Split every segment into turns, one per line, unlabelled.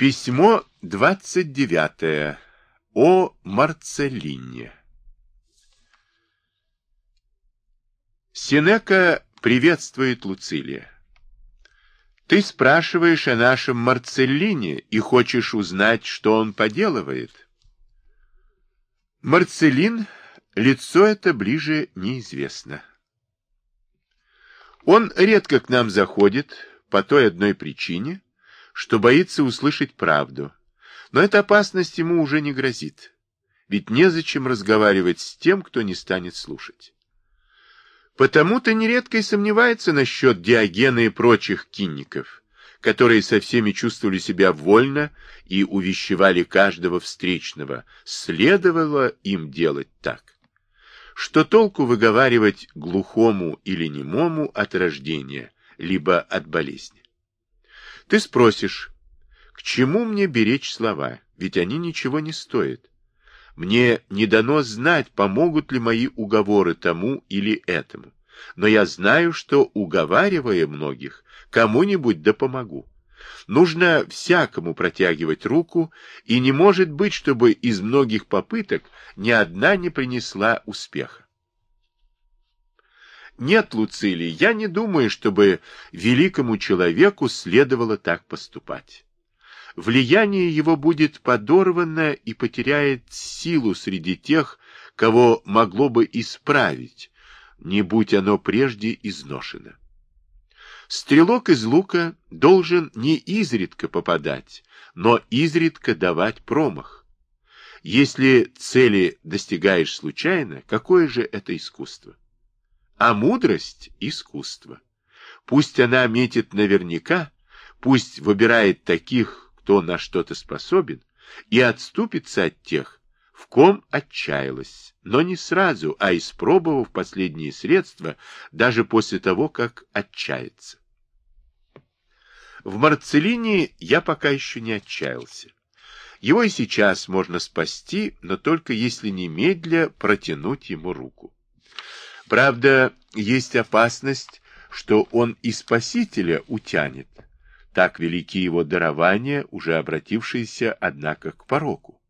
Письмо 29. О Марцелине. Синека приветствует Луцилия. Ты спрашиваешь о нашем Марцеллине и хочешь узнать, что он поделывает? Марцелин, лицо это ближе неизвестно. Он редко к нам заходит по той одной причине, что боится услышать правду. Но эта опасность ему уже не грозит. Ведь незачем разговаривать с тем, кто не станет слушать. Потому-то нередко и сомневается насчет Диогена и прочих кинников, которые со всеми чувствовали себя вольно и увещевали каждого встречного. Следовало им делать так. Что толку выговаривать глухому или немому от рождения, либо от болезни? Ты спросишь, к чему мне беречь слова, ведь они ничего не стоят. Мне не дано знать, помогут ли мои уговоры тому или этому. Но я знаю, что, уговаривая многих, кому-нибудь да помогу. Нужно всякому протягивать руку, и не может быть, чтобы из многих попыток ни одна не принесла успеха. Нет, Луцилий, я не думаю, чтобы великому человеку следовало так поступать. Влияние его будет подорвано и потеряет силу среди тех, кого могло бы исправить, не будь оно прежде изношено. Стрелок из лука должен не изредка попадать, но изредка давать промах. Если цели достигаешь случайно, какое же это искусство? А мудрость — искусство. Пусть она метит наверняка, пусть выбирает таких, кто на что-то способен, и отступится от тех, в ком отчаялась, но не сразу, а испробовав последние средства, даже после того, как отчается. В Марцелине я пока еще не отчаялся. Его и сейчас можно спасти, но только если немедля протянуть ему руку. Правда, есть опасность, что он и спасителя утянет. Так велики его дарования, уже обратившиеся, однако, к пороку.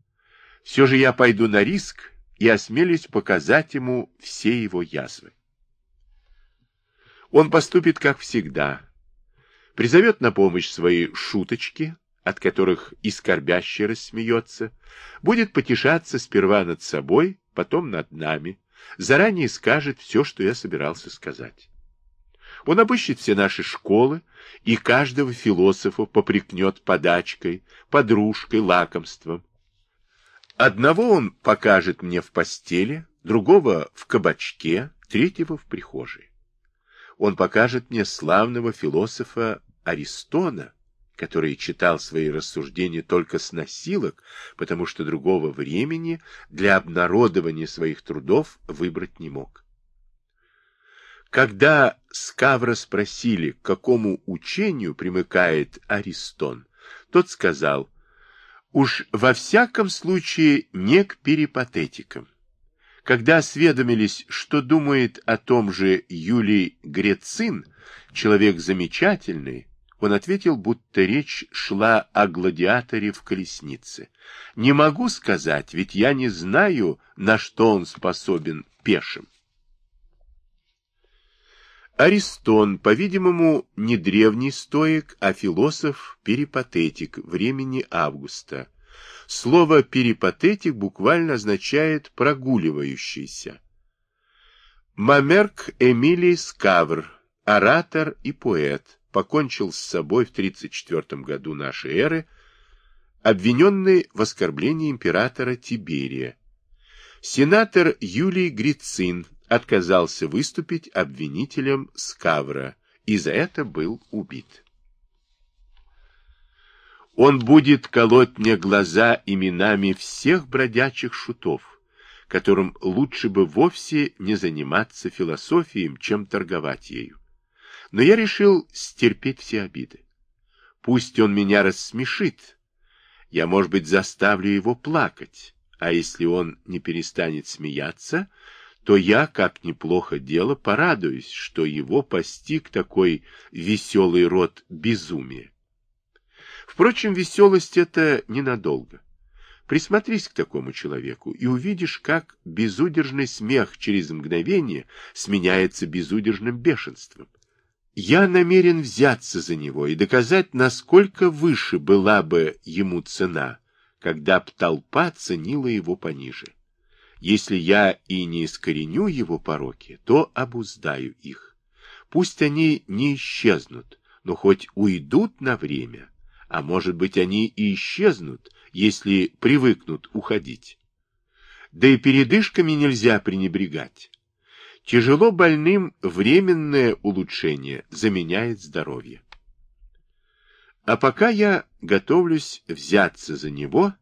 Все же я пойду на риск и осмелюсь показать ему все его язвы. Он поступит, как всегда, призовет на помощь свои шуточки, от которых и скорбящий рассмеется, будет потешаться сперва над собой, потом над нами, заранее скажет все, что я собирался сказать. Он обыщет все наши школы и каждого философа попрекнет подачкой, подружкой, лакомством. Одного он покажет мне в постели, другого в кабачке, третьего в прихожей. Он покажет мне славного философа Аристона, который читал свои рассуждения только с носилок, потому что другого времени для обнародования своих трудов выбрать не мог. Когда Скавра спросили, к какому учению примыкает Аристон, тот сказал, уж во всяком случае не к перипатетикам. Когда осведомились, что думает о том же Юлий Грецин, человек замечательный, он ответил, будто речь шла о гладиаторе в колеснице. Не могу сказать, ведь я не знаю, на что он способен пешим. Аристон, по-видимому, не древний стоик, а философ-перипатетик времени Августа. Слово «перипатетик» буквально означает «прогуливающийся». Мамерк Эмилий Скавр, оратор и поэт покончил с собой в 34 году нашей эры, обвиненный в оскорблении императора Тиберия. Сенатор Юлий Грицин отказался выступить обвинителем Скавра и за это был убит. Он будет колоть мне глаза именами всех бродячих шутов, которым лучше бы вовсе не заниматься философией, чем торговать ею. Но я решил стерпеть все обиды. Пусть он меня рассмешит. Я, может быть, заставлю его плакать. А если он не перестанет смеяться, то я, как неплохо дело, порадуюсь, что его постиг такой веселый род безумия. Впрочем, веселость это ненадолго. Присмотрись к такому человеку и увидишь, как безудержный смех через мгновение сменяется безудержным бешенством. Я намерен взяться за него и доказать, насколько выше была бы ему цена, когда б толпа ценила его пониже. Если я и не искореню его пороки, то обуздаю их. Пусть они не исчезнут, но хоть уйдут на время, а может быть они и исчезнут, если привыкнут уходить. Да и передышками нельзя пренебрегать. Тяжело больным временное улучшение заменяет здоровье. А пока я готовлюсь взяться за него,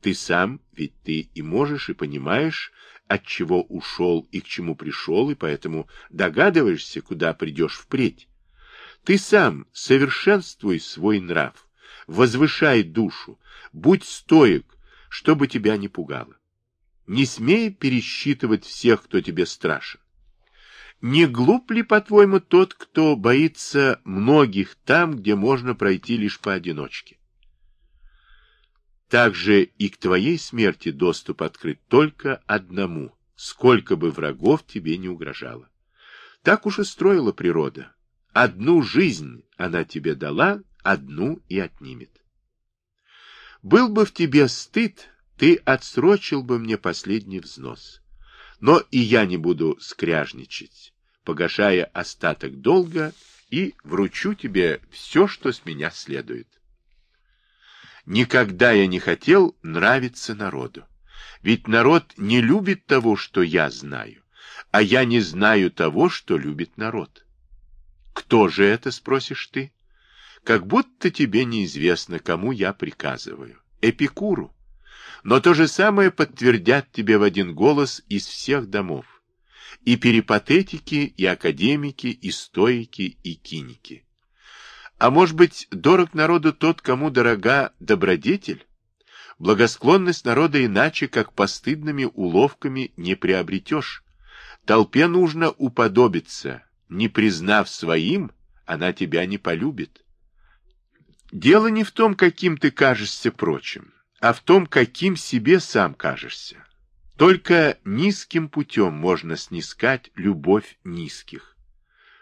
ты сам, ведь ты и можешь, и понимаешь, от чего ушел и к чему пришел, и поэтому догадываешься, куда придешь впредь. Ты сам совершенствуй свой нрав, возвышай душу, будь стоек, чтобы тебя не пугало. Не смей пересчитывать всех, кто тебе страшен. Не глуп ли, по-твоему, тот, кто боится многих там, где можно пройти лишь поодиночке? Также и к твоей смерти доступ открыт только одному, сколько бы врагов тебе не угрожало. Так уж и строила природа. Одну жизнь она тебе дала, одну и отнимет. Был бы в тебе стыд, ты отсрочил бы мне последний взнос. Но и я не буду скряжничать, погашая остаток долга, и вручу тебе все, что с меня следует. Никогда я не хотел нравиться народу. Ведь народ не любит того, что я знаю, а я не знаю того, что любит народ. Кто же это, спросишь ты? как будто тебе неизвестно, кому я приказываю. Эпикуру. Но то же самое подтвердят тебе в один голос из всех домов. И перипатетики, и академики, и стоики, и киники. А может быть, дорог народу тот, кому дорога добродетель? Благосклонность народа иначе, как постыдными уловками, не приобретешь. Толпе нужно уподобиться. Не признав своим, она тебя не полюбит. Дело не в том, каким ты кажешься прочим, а в том, каким себе сам кажешься. Только низким путем можно снискать любовь низких.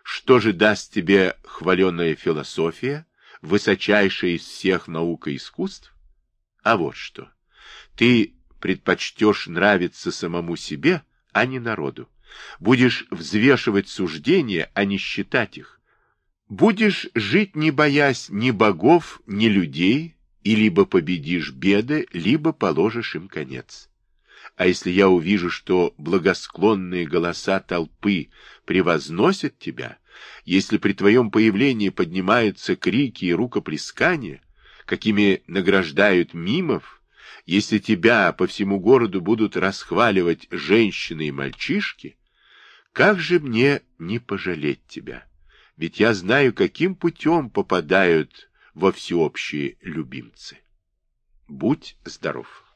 Что же даст тебе хваленая философия, высочайшая из всех наук и искусств? А вот что. Ты предпочтешь нравиться самому себе, а не народу. Будешь взвешивать суждения, а не считать их. Будешь жить, не боясь ни богов, ни людей, и либо победишь беды, либо положишь им конец. А если я увижу, что благосклонные голоса толпы превозносят тебя, если при твоем появлении поднимаются крики и рукоплескания, какими награждают мимов, если тебя по всему городу будут расхваливать женщины и мальчишки, как же мне не пожалеть тебя? ведь я знаю, каким путем попадают во всеобщие любимцы. Будь здоров!